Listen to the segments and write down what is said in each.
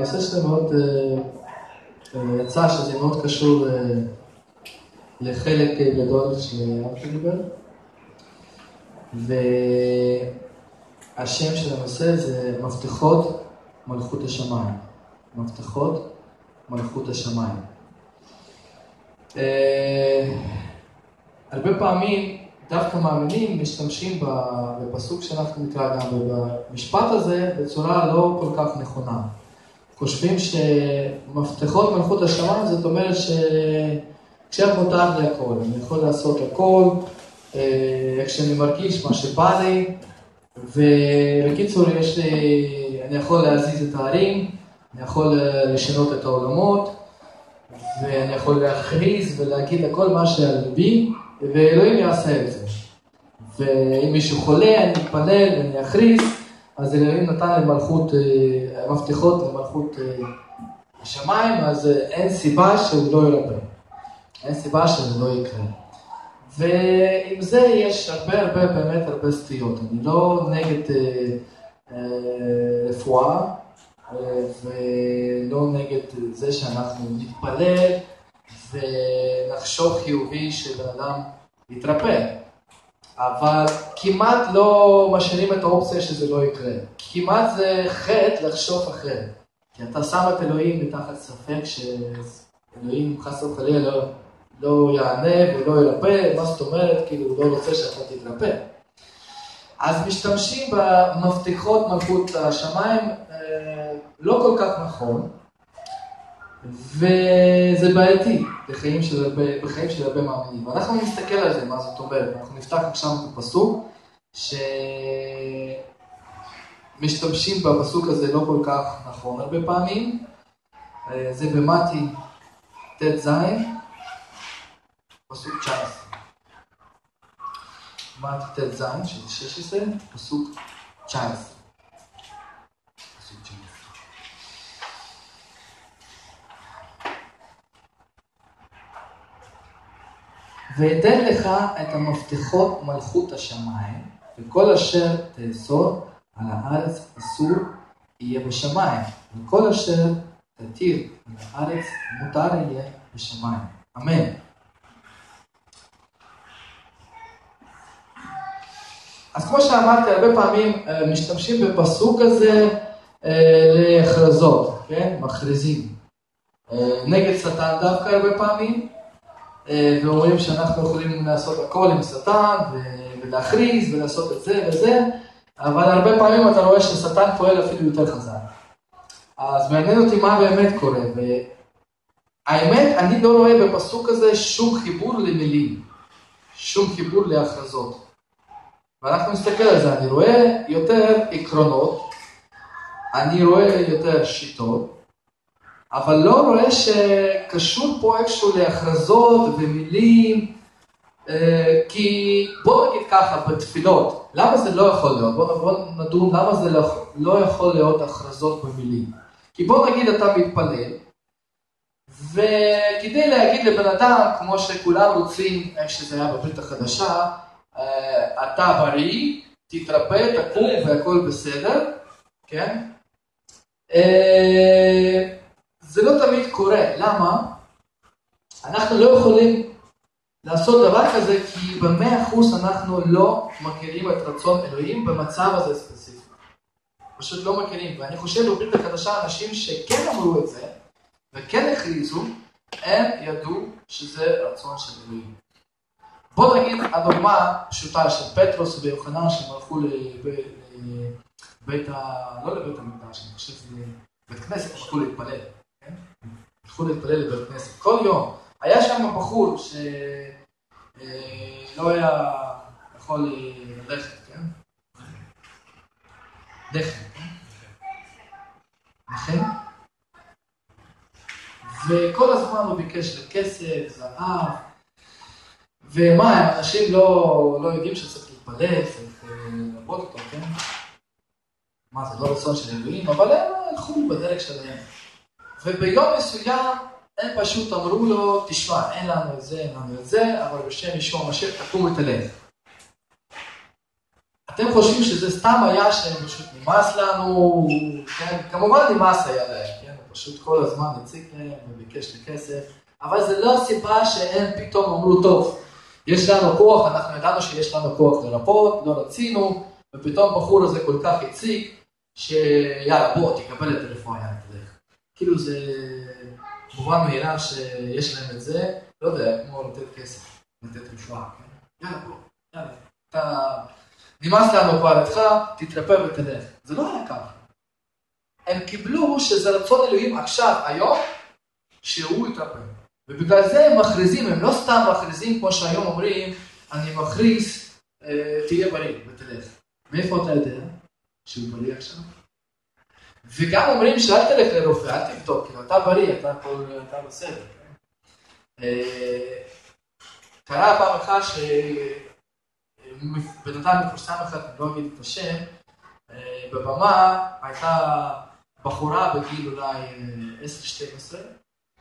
הנושא שלי מאוד, יצא שזה מאוד קשור לחלק גדול שאבי דיבר, והשם של הנושא זה מפתחות מלכות השמיים. מפתחות מלכות השמיים. הרבה פעמים דווקא מאמינים משתמשים בפסוק שאנחנו נקרא גם במשפט הזה בצורה לא כל כך נכונה. חושבים שמפתחות מלכות השמיים זאת אומרת שעכשיו מותר לי הכל, אני יכול לעשות הכל, איך שאני מרגיש, מה שבא לי, ובקיצור יש לי, אני יכול להזיז את הערים, אני יכול לשנות את העולמות, ואני יכול להכריז ולהגיד הכל מה שעל ליבי, ואלוהים יעשה את זה. ואם מישהו חולה, אני אתפלל ואני אכריז, אז אלוהים נתן לי מלכות, מפתחות למלכות השמיים, אז אין סיבה שהוא לא ירפא. אין סיבה שזה לא יקרה. ועם זה יש הרבה הרבה באמת הרבה סטיות. אני לא נגד אה, אה, רפואה אה, ולא נגד זה שאנחנו נתפלל ונחשוב חיובי שבן אדם יתרפא. אבל כמעט לא משאירים את האופציה שזה לא יקרה. כמעט זה חטא לחשוב אחרת. כי אתה שם את אלוהים מתחת ספק שאלוהים חס וחלילה לא, לא יענה ולא ירפא, מה זאת אומרת? כאילו הוא לא רוצה שאתה תתרפא. אז משתמשים במפתחות מלכות השמיים אה, לא כל כך נכון, וזה בעייתי בחיים של הרבה, מאמינים. ואנחנו נסתכל על זה, מה זאת אומרת. אנחנו נפתח עכשיו את הפסוק, שמשתמשים בפסוק הזה לא כל כך נכון הרבה פעמים. אה, זה במתי ט"ז, פסוק 19. מתי ט"ז, שזה 16, פסוק 19. ואתן לך את המפתחות מלכות השמיים, וכל אשר תאסור על הארץ אסור יהיה בשמיים, וכל אשר תתיר על הארץ מותר יהיה בשמיים. אמן. אז כמו שאמרתי, הרבה פעמים אה, משתמשים בפסוק הזה אה, להכרזות, כן? מכריזים. אה, נגד שטן דווקא הרבה פעמים, ואומרים שאנחנו יכולים לעשות הכל עם שטן ולהכריז ולעשות את זה וזה, אבל הרבה פעמים אתה רואה ששטן פועל אפילו יותר חזק. אז מעניין אותי מה באמת קורה, והאמת, אני לא רואה בפסוק הזה שום חיבור למילים, שום חיבור להכרזות. ואנחנו נסתכל על זה, אני רואה יותר עקרונות, אני רואה יותר שיטות, אבל לא רואה שקשור פה איכשהו להכרזות ומילים, אה, כי בוא נגיד ככה, בתפילות, למה זה לא יכול להיות? בוא, בוא נדון למה זה לא, לא יכול להיות הכרזות במילים. כי בוא נגיד אתה מתפלל, וכדי להגיד לבן אדם, כמו שכולם רוצים, איך שזה היה בברית החדשה, אה, אתה בריא, תתרפא, תקום והכל בסדר, כן? זה לא תמיד קורה, למה? אנחנו לא יכולים לעשות דבר כזה כי במאה אחוז אנחנו לא מכירים את רצון אלוהים במצב הזה ספציפי. פשוט לא מכירים, ואני חושב בברית החדשה אנשים שכן אמרו את זה וכן הכריזו, הם ידעו שזה רצון של אלוהים. בוא נגיד הדוגמה פשוטה של פטרוס ויוחנן שהם הלכו לבית ה... לא לבית המקדש, אני חושב שזה בית כנסת, הלכו להתפלל. הלכו להתפלל לבית כנסת כל יום. היה שם בחור שלא היה יכול ללכת, כן? לחם, נכון? וכל הזמן הוא ביקש לכסף, זהב, ומה, אנשים לא, לא יודעים שצריך להתפלל, צריך לעבוד אותו, כן? מה, זה לא רצון של אלוהים, אבל הם הלכו בדרך שלהם. וביום מסוים הם פשוט אמרו לו, תשמע, אין לנו את זה, אין לנו את זה, אבל בשם ישוע המשיח תקום ותלך. אתם חושבים שזה סתם היה שהם פשוט נמאס לנו, כן? כמובן נמאס היה להם, כן? פשוט כל הזמן הציג להם וביקש לי כסף, אבל זה לא הסיבה שהם פתאום אמרו, טוב, יש לנו כוח, אנחנו ידענו שיש לנו כוח לרפות, לא רצינו, ופתאום הבחור הזה כל כך הציג, שיאללה בוא תקבל את הרפואה. כאילו זה מובן מאליו שיש להם את זה, לא יודע, כמו לתת כסף, לתת רפואה, כן? יאללה בוא, יאללה, אתה... נמאס לנו כבר איתך, תתרפא ותלך. זה לא היה ככה. הם קיבלו שזה רצון אלוהים עכשיו, היום, שהוא יתרפא. ובגלל זה הם מכריזים, הם לא סתם מכריזים כמו שהיום אומרים, אני מכריז, אה, תהיה בריא ותלך. מאיפה אתה יודע שהוא בריא עכשיו? וגם אומרים שאל תלך לרופא, אל תבדוק, כאילו אתה בריא, אתה, כל, אתה בסדר. אה, קרה פעם אחת שבן אדם מפורסם אחד, אני לא אגיד את השם, אה, בבמה הייתה בחורה בגיל אולי 10-12,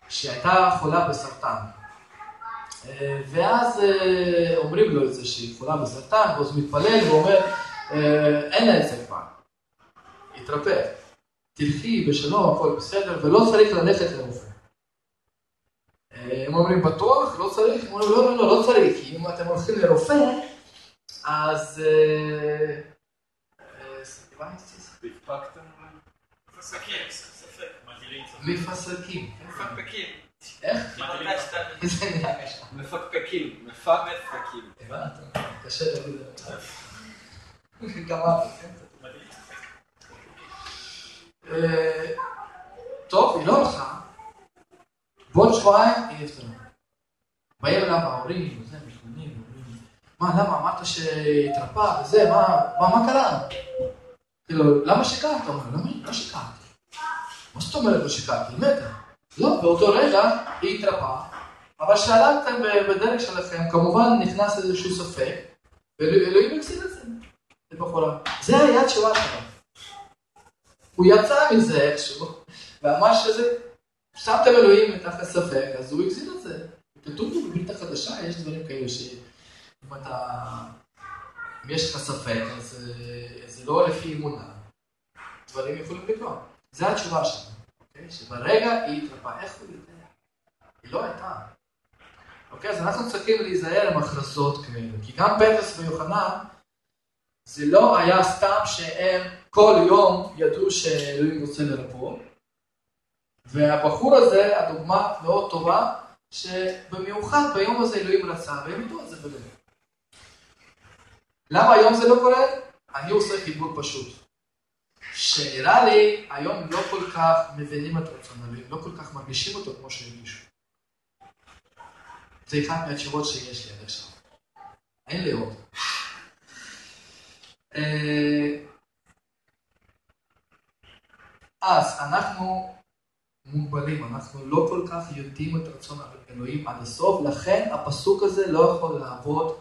שהייתה חולה בסרטן. אה, ואז אה, אומרים לו את זה שהיא חולה בסרטן, ואז הוא מתפלל ואומר, אה, אין לה את זה כבר, התרפא. תלכי בשלום, הכל בסדר, ולא צריך ללכת לרופא. הם אומרים, בטוח? לא צריך? הם אומרים, לא, לא, לא, לא צריך, כי אם אתם הולכים לרופא, אז... מפסקים. מפקפקים. איך? איזה מילה קשה. מפקפקים. מפקפקים. הבנת? קשה להגיד את זה. גמרתי, כן? אה, טוב, היא לא הלכה. בעוד שבועיים היא נפטרה. באים אליו ההורים, וזה, מתלוננים, אומרים, מה, למה, אמרת שהתרפא וזה, מה קרה? כאילו, למה שיקרת? הוא אומר, למה לא שיקרתי? מה זאת אומרת לא שיקרתי? היא מתה. לא, באותו רגע היא התרפאה, אבל שהלכתם בדרך שלכם, כמובן נכנס איזשהו ספק, ואלוהים הקציב את זה, לבחורה. זה היה התשובה שלו. הוא יצא מזה איכשהו, ואמר שזה, שמתם אלוהים מתחת ספק, אז הוא הגזיר את זה. כתוב בברית החדשה, יש דברים כאלה שאם אתה, אם יש לך ספק, אז זה לא לפי אמונה. דברים יכולים לקרות. זה התשובה שלנו. אוקיי? שברגע היא התרפאה, איך הוא יודע? היא לא הייתה. אוקיי? אז אנחנו צריכים להיזהר עם הכרזות כאלה. כי גם פטרס ויוחנן, זה לא היה סתם שהם כל יום ידעו שאלוהים רוצה לרפוא. והבחור הזה, הדוגמה מאוד טובה, שבמיוחד ביום הזה אלוהים רצה, והם ידעו את זה בלב. למה היום זה לא קורה? אני עושה חיבור פשוט. שנראה לי היום לא כל כך מבינים את רצון אלוהים, לא כל כך מרגישים אותו כמו שהרגישו. זה אחת מהתשובות שיש לי עד עכשיו. אין לי עוד. אה, אז אנחנו מוגבלים, אנחנו לא כל כך יודעים את רצון אלוהים עד הסוף, לכן הפסוק הזה לא יכול לעבוד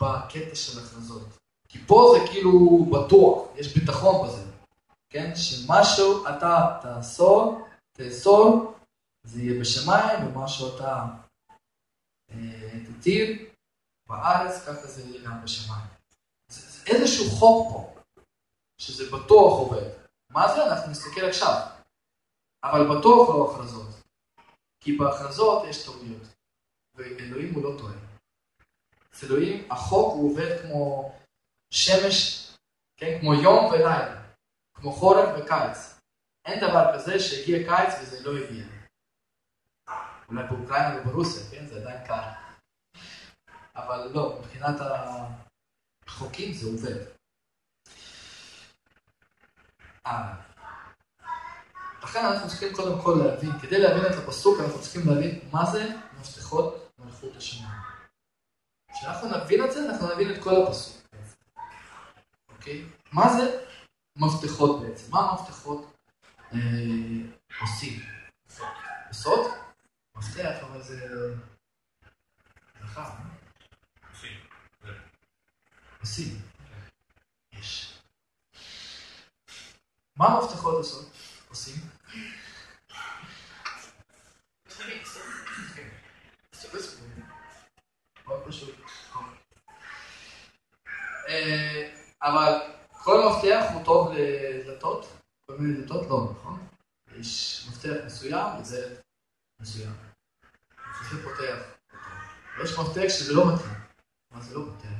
בקטע של הכרזות. כי פה זה כאילו בטוח, יש ביטחון בזה. כן? שמשהו אתה תאסור, תאסור, זה יהיה בשמיים, ומשהו אתה אה, תתיר בארץ, ככה זה יהיה גם בשמיים. איזשהו חוק פה, שזה בטוח עובד. מה זה? אנחנו נסתכל עכשיו. אבל בטוח לא הכרזות. כי בהכרזות יש טעויות, ואלוהים הוא לא טועה. אצל אלוהים החוק הוא עובד כמו שמש, כן? כמו יום ולילה. כמו חורף וקיץ. אין דבר כזה שהגיע קיץ וזה לא הגיע. אולי באוקראינה וברוסיה, כן? זה עדיין קל. אבל לא, מבחינת החוקים זה עובד. אה. לכן אנחנו צריכים קודם כל להבין, כדי להבין את הפסוק אנחנו צריכים להבין מה זה מפתחות מלכות השמיים. כשאנחנו נבין את זה, אנחנו נבין את כל הפסוק. אוקיי? מה זה מפתחות בעצם. מה המפתחות אה, עושים? עושות? מפתח, אבל זה... זכר. עושים. יש. מה המפתחות עושות? עושים? אבל כל מפתח הוא טוב לדלתות? כל מיני דלתות? לא, נכון? יש מפתח מסוים לדלת מסוים. זה פותח. ויש מפתח שזה לא מתאים, אבל זה לא פותח.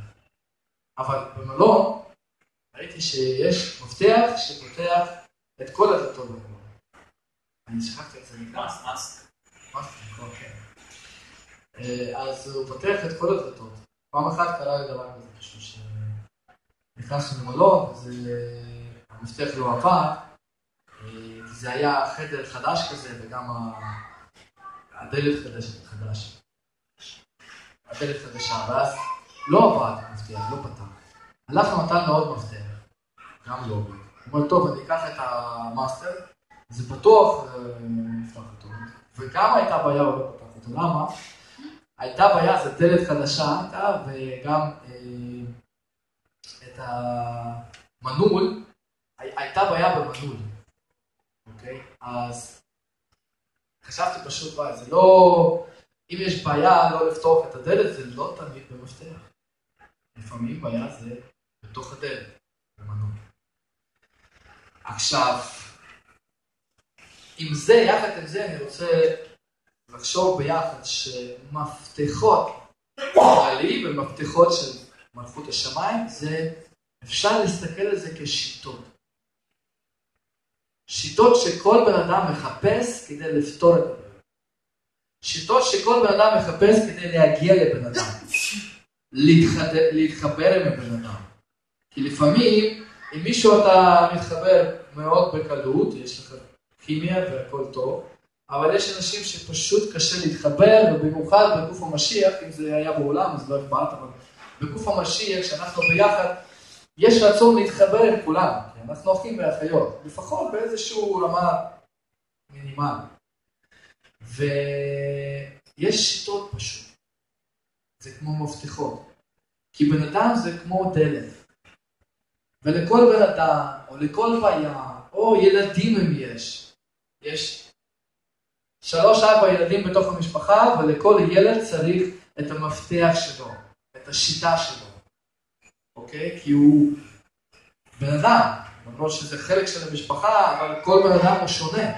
אבל במלון ראיתי שיש מפתח שפותח את כל הדלתות במלון. אני שכחתי איך זה נקרא. נכון, כן. אה, אז הוא פותח את כל הדלתות. פעם אחת קרה לי דבר כזה פשוט, שנכנסנו למלון, המפתח לא עבד, אה, זה היה חדר חדש כזה, וגם הדלת חדשת, חדש. הדלת חדשה, ואז לא עבד המפתח, לא פתח. הלכנו נתן לו עוד מפתח, גם לא עובד. הוא אומר, טוב, אני אקח את המאסטר, זה פתוח, אה, נפתח אותו. וגם הייתה בעיה, הוא לא פתח אותו. למה? הייתה בעיה, זו דלת חדשה הייתה, וגם אה, את המנעול, הייתה בעיה במנעול, אוקיי? אז חשבתי פשוט, וואי, זה לא... אם יש בעיה לא לפתוח את הדלת, זה לא תמיד במפתח. לפעמים בעיה זה בתוך הדלת, במנעול. עכשיו, עם זה, יחד עם זה, אני רוצה לחשוב ביחד שמפתחות עלי ומפתחות של מלכות השמיים, זה, אפשר להסתכל על זה כשיטות. שיטות שכל בן אדם מחפש כדי לפתור את הבעיה. שיטות שכל בן אדם מחפש כדי להגיע לבן אדם. להתחד... להתחבר עם הבן אדם. כי לפעמים, אם מישהו אתה מתחבר מאוד בקלות, יש לך כימיה והכל טוב, אבל יש אנשים שפשוט קשה להתחבר, ובמיוחד בגוף המשיח, אם זה היה בעולם אז לא אכפת, אבל בגוף המשיח, כשאנחנו ביחד, יש רצון להתחבר עם כולם, כי אנחנו אחים ואחיות, לפחות באיזשהו רמה מינימלית. ויש שיטות פשוט, זה כמו מפתחות, כי בן אדם זה כמו דלת, ולכל בן אדם, או לכל בעיה, או ילדים אם יש, יש שלוש ארבע ילדים בתוך המשפחה, ולכל ילד צריך את המפתח שלו, את השיטה שלו, אוקיי? כי הוא בן אדם, למרות שזה חלק של המשפחה, אבל כל בן אדם הוא שונה.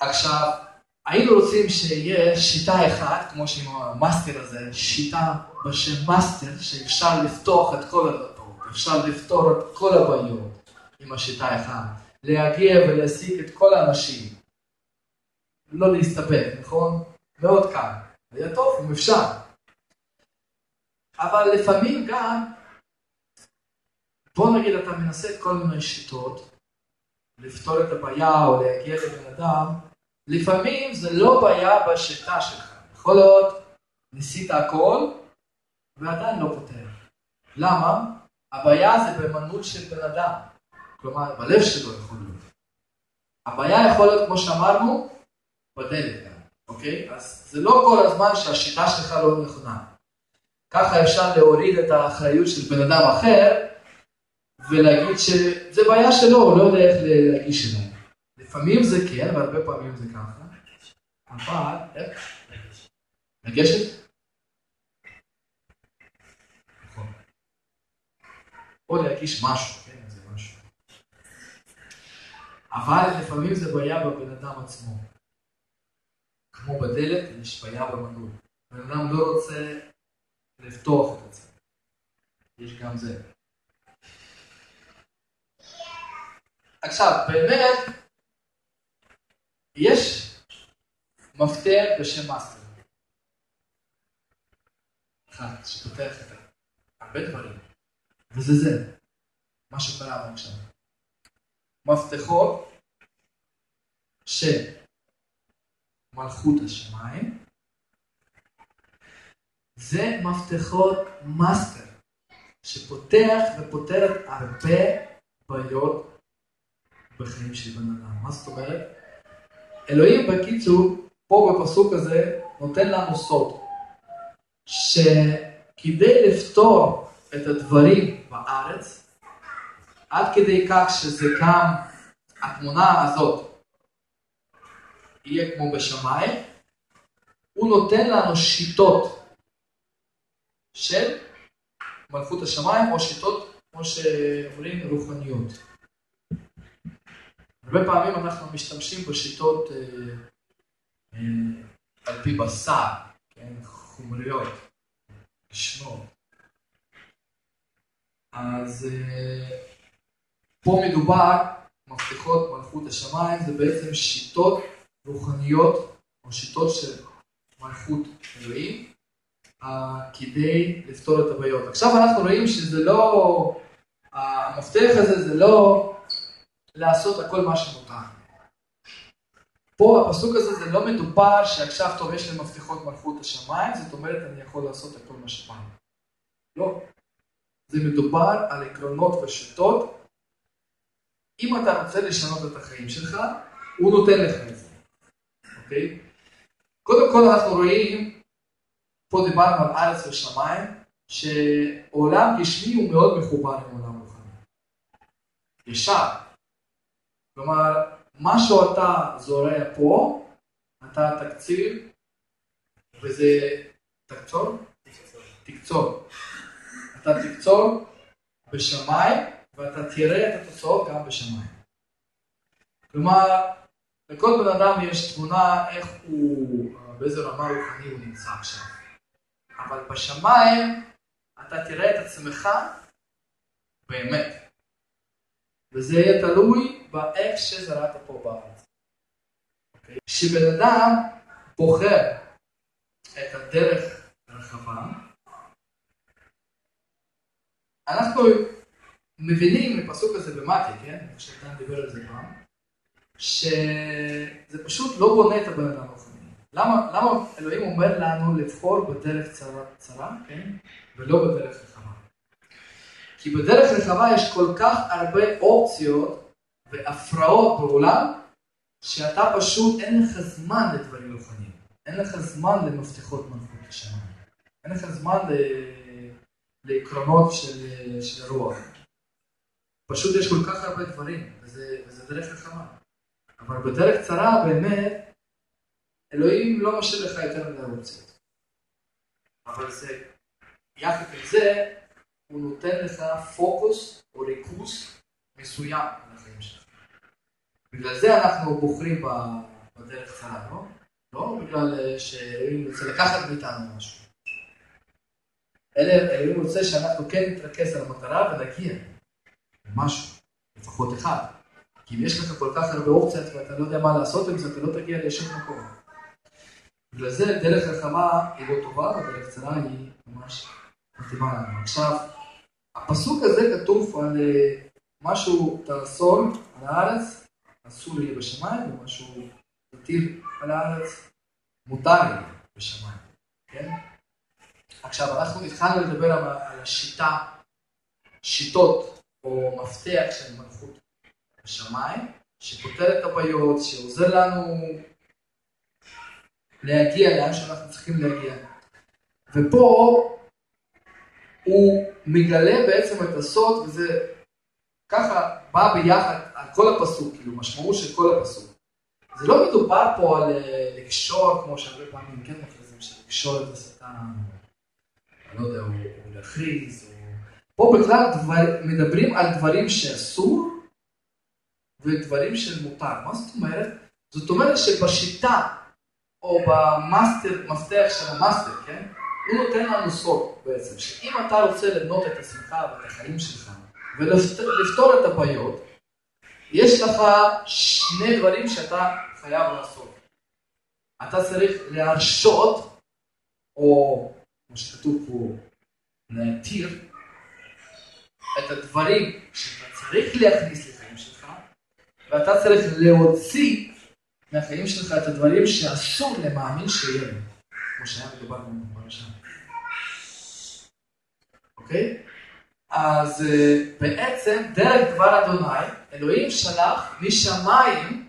עכשיו, היינו רוצים שיהיה שיטה אחת, כמו שעם המאסטר הזה, שיטה בשם מאסטר, שאפשר לפתוח את כל הדלתות, אפשר לפתור את כל הבעיות עם השיטה האחת. להגיע ולהשיג את כל האנשים. לא להסתפק, נכון? מאוד קל. היה טוב אם אפשר. אבל לפעמים גם, בוא נגיד אתה מנסה כל מיני שיטות לפתור את הבעיה או להגיע לבן אדם, לפעמים זה לא בעיה בשיטה שלך. יכול להיות, ניסית הכל ועדיין לא פותר. למה? הבעיה זה במנות של בן אדם. כלומר, בלב שלו יכול להיות. הבעיה יכול להיות, כמו שאמרנו, בדלת גם, אוקיי? אז זה לא כל הזמן שהשיטה שלך לא נכונה. ככה אפשר להוריד את האחריות של בן אדם אחר, ולהגיד שזה בעיה שלו, הוא לא יודע איך להגיש אליה. לפעמים זה כן, והרבה פעמים זה ככה. אבל, איך? לגשת? נכון. או להגיש משהו. אבל לפעמים זה בעיה בבן אדם עצמו. כמו בדלת, יש בעיה במנעול. בן אדם לא רוצה לפתוח את עצמו. יש גם זה. עכשיו, באמת, יש מפתח בשם מאסטר. אחד שפותח את הרבה דברים, וזה זה, מה שקרה עכשיו. מפתחות של מלכות השמיים, זה מפתחות מאסטר, שפותח ופותרת הרבה בעיות בחיים של בן אדם. מה זאת אומרת? אלוהים בקיצור, פה בפסוק הזה, נותן לנו סוד, שכדי לפתור את הדברים בארץ, עד כדי כך שזה גם, התמונה הזאת יהיה כמו בשמיים, הוא נותן לנו שיטות של מלכות השמיים, או שיטות, כמו שאומרים, רוחניות. הרבה פעמים אנחנו משתמשים בשיטות אה, אה, על פי בשר, כן, חומריות, לשמור. אז אה, פה מדובר, מפתחות מלכות השמיים, זה בעצם שיטות רוחניות, או שיטות של מלכות אלוהים, אה, כדי לפתור את הבעיות. עכשיו אנחנו רואים שזה לא, המפתח הזה זה לא לעשות הכל מה שמותר. פה הפסוק הזה זה לא מדובר שעכשיו טוב יש לי מפתחות מלכות השמיים, זאת אומרת אני יכול לעשות הכל מה שבא. לא. זה מדובר על עקרונות ושיטות. אם אתה רוצה לשנות את החיים שלך, הוא נותן לך את זה, אוקיי? קודם כל אנחנו רואים, פה דיברנו על ארץ ושמיים, שעולם גשמי הוא מאוד מחובר עם עולם רוחני. ישר. כלומר, מה שאתה זורע פה, אתה תקציב, וזה תקצור? תקצור. אתה תקצור בשמיים, ואתה תראה את התוצאות גם בשמיים. כלומר, לכל בן אדם יש תמונה איך הוא, באיזה רמה רוחני הוא נמצא עכשיו. אבל בשמיים אתה תראה את עצמך באמת. וזה יהיה תלוי באיך שזרעת פה בארץ. כשבן okay. אדם בוחר את הדרך הרחבה, אנחנו מבינים מפסוק הזה במתי, כן? איך שאתה דיבר על זה פעם, שזה פשוט לא בונה את הבן אדם הרוחני. למה, למה אלוהים אומר לנו לבחור בדרך צרה, צרה כן? ולא בדרך? כי בדרך רחבה יש כל כך הרבה אופציות והפרעות בעולם, שאתה פשוט אין לך זמן לדברים רוחניים. אין לך זמן למפתחות מלכות השמיים. אין לך זמן ל... לעקרונות של, של רוח. פשוט יש כל כך הרבה דברים, וזה, וזה דרך רחבה. אבל בדרך צרה באמת, אלוהים לא משאיר לך יותר מדי אופציות. אבל זה, יחד עם זה, הוא נותן לך פוקוס או ריכוז מסוים על החיים שלך. בגלל זה אנחנו בוחרים בדרך צרה, לא? לא בגלל אה, שאלוהים רוצה לקחת מאיתנו משהו. אלא אלוהים רוצה שאנחנו כן נתרכז על המטרה ונגיע למשהו, לפחות אחד. כי אם יש לך כל כך הרבה אופציות ואתה לא יודע מה לעשות עם זה, אתה לא תגיע לשום מקום. בגלל זה דרך רחבה היא לא טובה, ודרך קצרה היא ממש מתאימה לנו. עכשיו, הפסוק הזה כתוב על אה, משהו תאסון על הארץ, אסור יהיה בשמיים, ומשהו תטיל על הארץ, מותר יהיה בשמיים, כן? עכשיו, אנחנו התחלנו לדבר על השיטה, שיטות או מפתח של מלכות בשמיים, שפותר את הבעיות, שעוזר לנו להגיע לאן שאנחנו צריכים להגיע. ופה הוא מגלה בעצם את הסוד, וזה ככה בא ביחד על כל הפסוק, כאילו משמעות של כל הפסוק. זה לא מדובר פה על אה, לקשור, כמו שהרבה פעמים כן מכריזים, לקשור את השטן, אני לא יודע, או להכריז, או... פה בכלל דבר, מדברים על דברים שאסור ודברים של מותר. מה זאת אומרת? זאת אומרת שבשיטה, או במאסטר, מפתח של המאסטר, כן? הוא נותן לנו סוד בעצם, שאם אתה רוצה לבנות את עצמך ואת החיים שלך ולפתור את הבעיות, יש לך שני דברים שאתה חייב לעשות. אתה צריך להרשות, או כמו שכתוב פה, להתיר את הדברים שאתה צריך להכניס לחיים שלך, ואתה צריך להוציא מהחיים שלך את הדברים שאסור למאמין שיהיה כמו שהיה מדובר בפרשה. אוקיי? אז אה, בעצם דרך דבר אדוני, אלוהים שלח משמיים,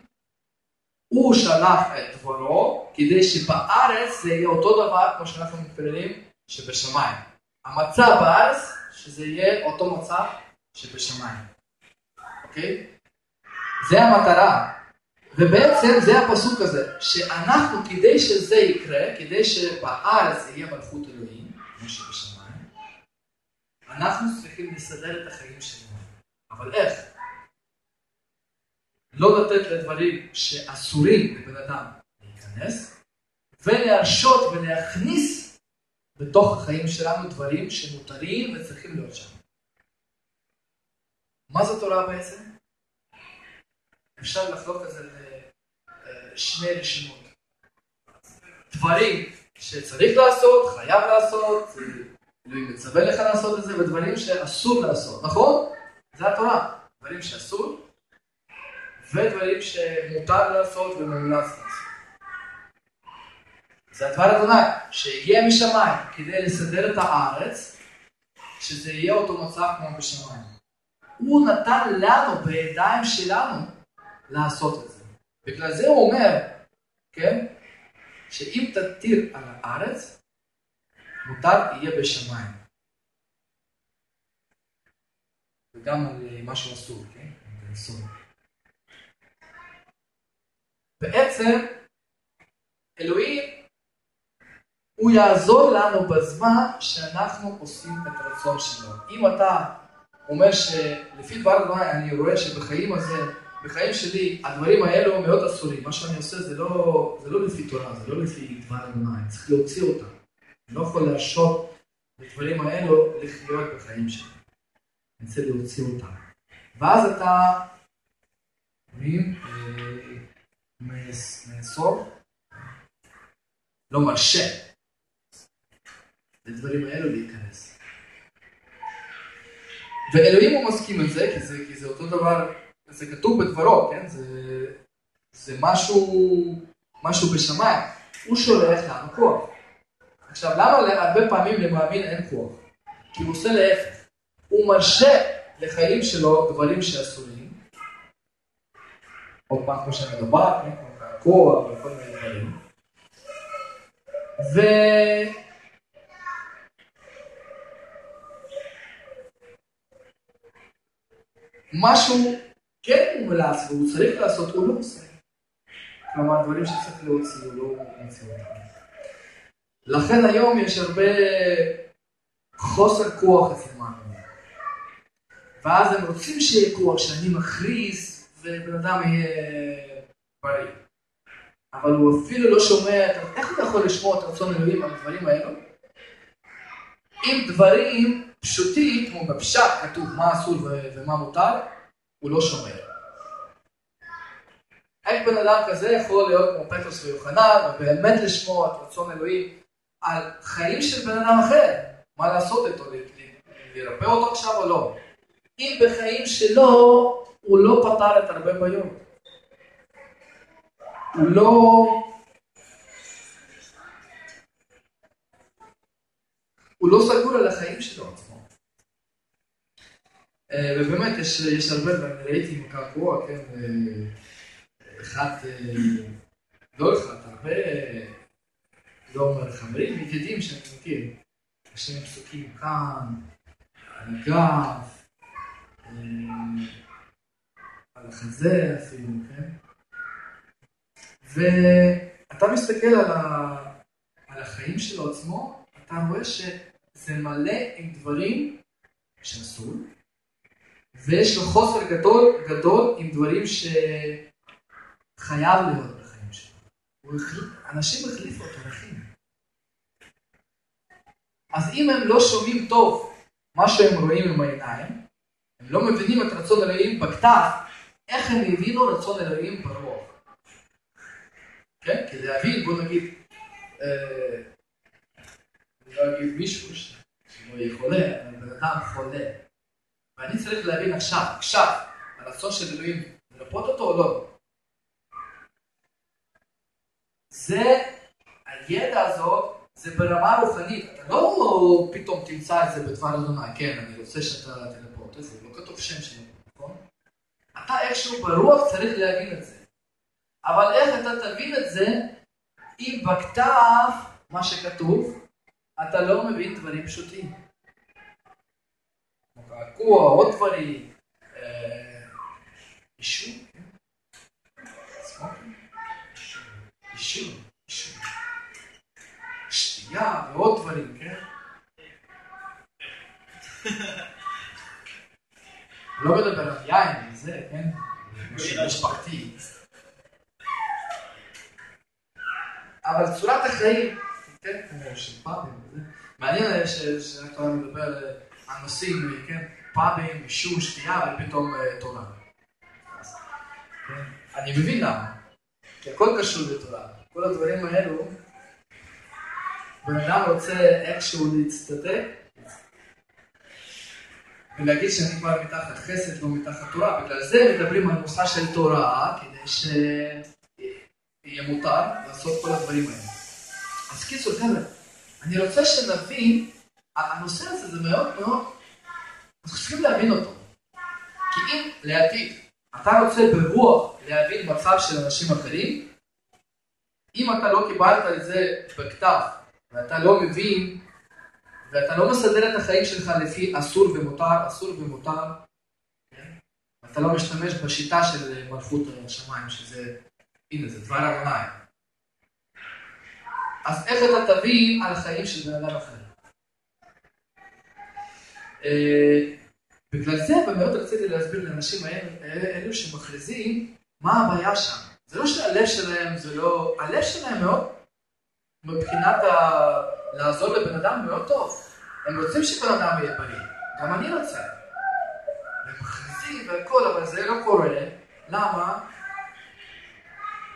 הוא שלח את דברו, כדי שבארץ זה יהיה אותו דבר כמו שאנחנו מתפללים שבשמיים. המצב בארץ, שזה יהיה אותו מצב שבשמיים. אוקיי? זה המטרה. ובעצם זה הפסוק הזה, שאנחנו, כדי שזה יקרה, כדי שבארץ יהיה מלכות אלוהים, כמו שבשמיים, אנחנו צריכים לסדר את החיים שלנו. אבל איך? לא לתת לדברים שאסורים לבן אדם להיכנס, ולהרשות ולהכניס בתוך החיים שלנו דברים שמותרים וצריכים להיות שם. מה זאת תורה בעצם? אפשר לחלוק את זה לשני רשימות. דברים שצריך לעשות, חייב לעשות, אלוהים מצווה לך לעשות את זה, ודברים שאסור לעשות, נכון? זה התורה. דברים שאסור, ודברים שמותר לעשות ומומלץ לעשות. זה הדבר אדוני, שהגיע משמיים כדי לסדר את הארץ, שזה יהיה אותו מצב כמו בשמיים. הוא נתן לנו, בידיים שלנו, לעשות את זה. בגלל זה הוא אומר, כן, שאם תתיר על הארץ, מותר יהיה בשמיים. וגם על אה, משהו אסור, כן? אסור. בעצם, אלוהים, הוא יעזור לנו בזמן שאנחנו עושים את הרצון שלו. אם אתה אומר שלפי דבר אדוני אני רואה שבחיים הזה, בחיים שלי, הדברים האלו מאוד אסורים. מה שאני עושה זה לא, זה לא לפי תורה, זה לא לפי דבר אדוני, צריך להוציא אותם. אני לא יכול להרשות לדברים האלו לחיות בחיים שלי. אני רוצה להוציא אותם. ואז אתה, אומרים, מאסור, לא מרשה לדברים האלו להיכנס. ואלוהים הוא מסכים עם זה, כי זה, כי זה אותו דבר, זה כתוב בדברו, כן? זה, זה משהו, משהו בשמיים. הוא שולח לנו כוח. עכשיו, למה הרבה פעמים למאמין אין כוח? כי הוא עושה להפך. הוא מרשה לחיים שלו דברים שאסורים. עוד פעם, כמו שאני מדבר, כוח וכל מיני דברים. ו... משהו כן מומלץ והוא צריך לעשות, הוא לא עושה. כלומר, דברים שצריך להוציא, הוא לא מוציא אותם. לכן היום יש הרבה חוסר כוח אצל מאמינים. ואז הם רוצים שיהיה כוח, שאני מכריז ובן אדם יהיה בריא. אבל הוא אפילו לא שומע, איך אתה יכול לשמוע את רצון אלוהים על הדברים האלו? אם דברים פשוטים, כמו בפשט כתוב מה אסור ומה מותר, הוא לא שומע. איך בן אדם כזה יכול להיות כמו פטרוס ויוחנן, ובאמת לשמוע את רצון אלוהים על חיים של בן אדם אחר, מה לעשות איתו, לרפא אותו עכשיו או לא. אם בחיים שלו הוא לא פתר את הרבה בעיות. הוא לא... הוא לא סגור על החיים שלו עצמו. אה, ובאמת, יש, יש הרבה דברים, ראיתי עם קעקוע, כן, אה, אחד, אה, לא אחד, הרבה לא אומר חברים, ידידים שאני מכיר. להם פסוקים כאן, על הגב, אה, על החזה אפילו, כן? ואתה מסתכל על, ה... על החיים שלו עצמו, אתה רואה שזה מלא עם דברים שאסור, ויש לו חוסר גדול, גדול עם דברים שחייב להיות. אנשים החליפו את ערכים. אז אם הם לא שומעים טוב מה שהם רואים עם העיניים, הם לא מבינים את רצון אלוהים בכתב, איך הם הבינו רצון אלוהים ברוח. כן? כדי להבין, בוא נגיד, אה, אני לא אגיד מישהו שלא יהיה חולה, אבל בן אדם חולה. ואני צריך להבין עכשיו, עכשיו, הרצון של אלוהים, לרפות אותו או לא. זה, הידע הזאת, זה ברמה רוחנית. אתה לא פתאום תמצא את זה בדבר אדוני, כן, אני רוצה שאתה תלפות את זה, לא כתוב שם שלו, נכון? אתה איכשהו ברוח צריך להבין את זה. אבל איך אתה תבין את זה אם בכתב, מה שכתוב, אתה לא מבין דברים פשוטים. קעקוע, עוד דברים, אישור, אישור, אישור, שתייה ועוד דברים, כן? לא מדבר על יין וזה, כן? משהו משפחתי. אבל צורת החיים, כן, כמו של פאבים, מעניין שהתורה מדבר על נושאים, כן, פאבים, עישון, שתייה ופתאום אה, תורה. כן, אני מבין למה, כי הכל קשור לתורה. כל הדברים האלו, בן אדם רוצה איכשהו להצטדק ולהגיד שאני כבר מתחת חסד, לא מתחת תורה. בגלל זה מדברים על נוסחה של תורה, כדי שיהיה מותר לעשות כל הדברים האלה. אז קיצור, חבר'ה, אני רוצה שנבין, הנושא הזה זה מאוד מאוד, אנחנו צריכים להבין אותו. כי אם לעתיד אתה רוצה ברוח להבין מצב של אנשים אחרים, אם אתה לא קיבלת את זה בכתב, ואתה לא מבין, ואתה לא מסדר את החיים שלך לפי אסור ומותר, אסור ומותר, כן? אתה לא משתמש בשיטה של מלכות השמיים, שזה, הנה זה דבר אדוני. אז איך אתה תבין על החיים של בן אדם אחר? אה, בגלל זה באמת רציתי להסביר לאנשים האלו שמכריזים מה הבעיה שם. זה לא שהלב שלהם זה לא... הלב שלהם מאוד, מבחינת ה... לעזור לבן אדם מאוד טוב. הם רוצים שבן אדם יהיה בריא. גם אני רוצה. הם מכריזים והכל, אבל זה לא קורה. למה?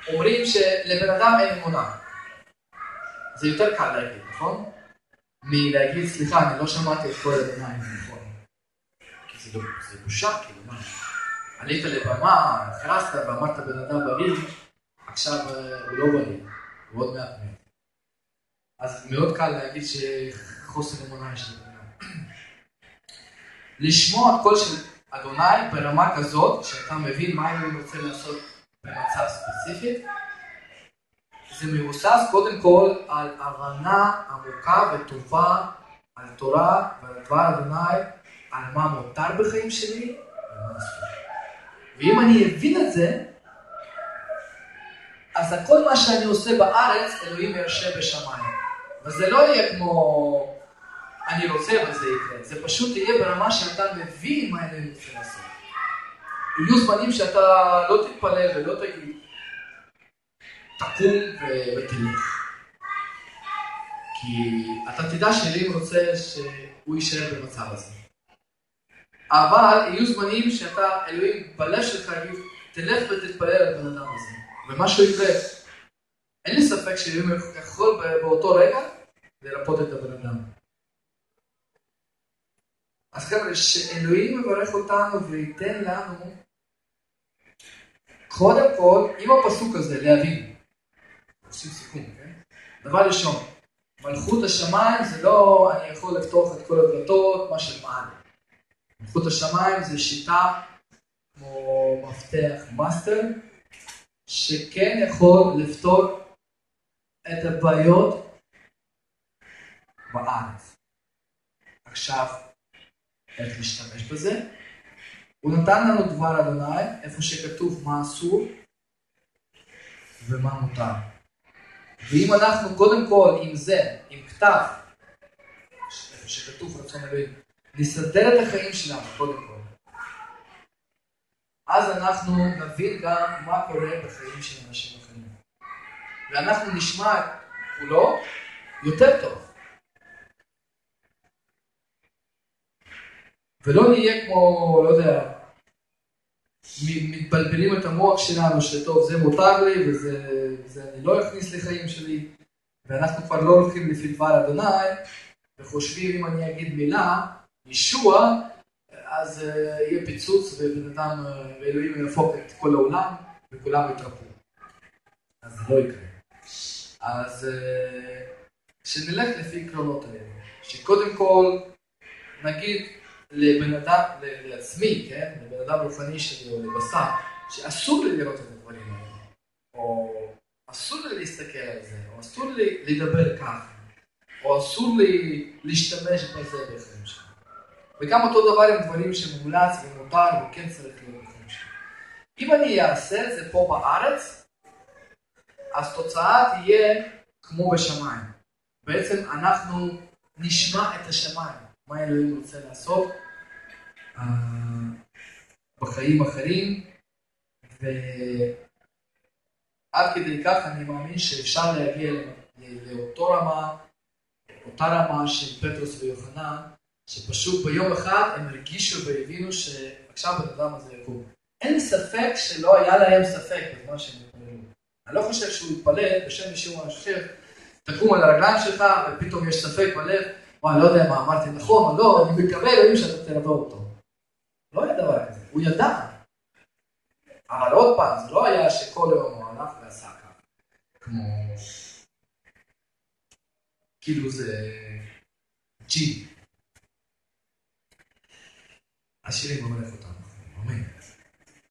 אומרים שלבן אדם אין אמונה. זה יותר קל להגיד, נכון? מלהגיד, סליחה, אני לא שמעתי את כל הביניים, נכון? כי זה, לא, זה בושה, כאילו, מה? עלית לבמה, הכרזת ואמרת בן אדם בריא, עכשיו אה, הוא לא בריא, הוא עוד מעט מת. אז מאוד קל להגיד שחוסר אמונה יש לבן אדם. לשמוע קול של אדוני ברמה כזאת, שאתה מבין מה אני רוצה לעשות במצב ספציפי, זה מבוסס קודם כל על הבנה עמוקה וטובה על תורה ועל דבר אדוני, על מה מותר בחיים שלי ומה אסור. ואם אני אבין את זה, אז הכל מה שאני עושה בארץ, אלוהים ירשה בשמיים. וזה לא יהיה כמו אני רוצה וזה יקרה, זה פשוט יהיה ברמה שאתה מבין מה אלוהים רוצה לעשות. יהיו זמנים שאתה לא תתפלל ולא תגיד, תקום ותלך. כי אתה תדע שאלוהים רוצה שהוא יישאר במצב הזה. אבל יהיו זמנים שאתה, אלוהים בלב שלך יגיד, תלך ותתפלל על הבן אדם הזה, ומשהו יקרה. אין לי ספק שאלוהים יכול באותו רגע לרפות את הבן אדם. אז חבר'ה, שאלוהים מברך אותנו וייתן לנו, קודם כל, עם הפסוק הזה, להבין. עושים סיכום, כן? דבר ראשון, מלכות השמיים זה לא אני יכול לפתוח את כל הדלתות, מה שמעלה. מלכות השמיים זה שיטה כמו מפתח מאסטר, שכן יכול לפתור את הבעיות בארץ. עכשיו, איך להשתמש בזה? הוא נתן לנו דבר אדוני, איפה שכתוב מה אסור ומה מותר. ואם אנחנו קודם כל עם זה, עם כתב, שכתוב רצון אלוהים, נסדר את החיים שלנו קודם כל. אז אנחנו נבין גם מה קורה בחיים של אנשים אחרים. ואנחנו נשמע את כולו יותר טוב. ולא נהיה כמו, לא יודע, מתבלבלים את המוח שלנו שטוב זה מותר לי וזה, וזה אני לא אכניס לחיים שלי ואנחנו כבר לא הולכים לפי דבר אדוני וחושבים אם אני אגיד מילה ישוע, אז uh, יהיה פיצוץ ובן אדם, uh, ואלוהים יהפוך את כל העולם וכולם יתרפו. אז זה לא יקרה. אז uh, שנלך לפי עקרונות האלה. שקודם כל נגיד לבן אדם, לעצמי, כן? לבן אדם רוחני שלי או לבשר, שאסור לי לראות את הדברים האלה. או אסור לי להסתכל על זה, או אסור לי לדבר ככה, או אסור לי להשתמש בזה בחיים שלי. וגם אותו דבר עם דברים שמומלץ ומותר וכן צריך להיות שלי. אם אני אעשה את זה פה בארץ, אז תוצאה תהיה כמו בשמיים. בעצם אנחנו נשמע את השמיים, מה אלוהים רוצה לעשות uh, בחיים אחרים, ועד כדי כך אני מאמין שאפשר להגיע לאותו רמה, אותה רמה של פטרוס ויוחנן, שפשוט ביום אחד הם הרגישו והבינו שעכשיו בן אדם הזה יקום. אין ספק שלא היה להם ספק בזמן שהם התפללו. אני לא חושב שהוא התפלל בשם מישהו אחר, תקום על הרגליים שלך ופתאום יש ספק בלב, וואי, לא יודע מה אמרתי נכון או לא, אני מקווה אלוהים שאתה תלווה אותו. לא היה דבר כזה, הוא ידע. אבל עוד פעם, זה לא היה שכל יום הוא הלך ועשה ככה. כמו... כאילו זה... ג'י. 走れ守れこと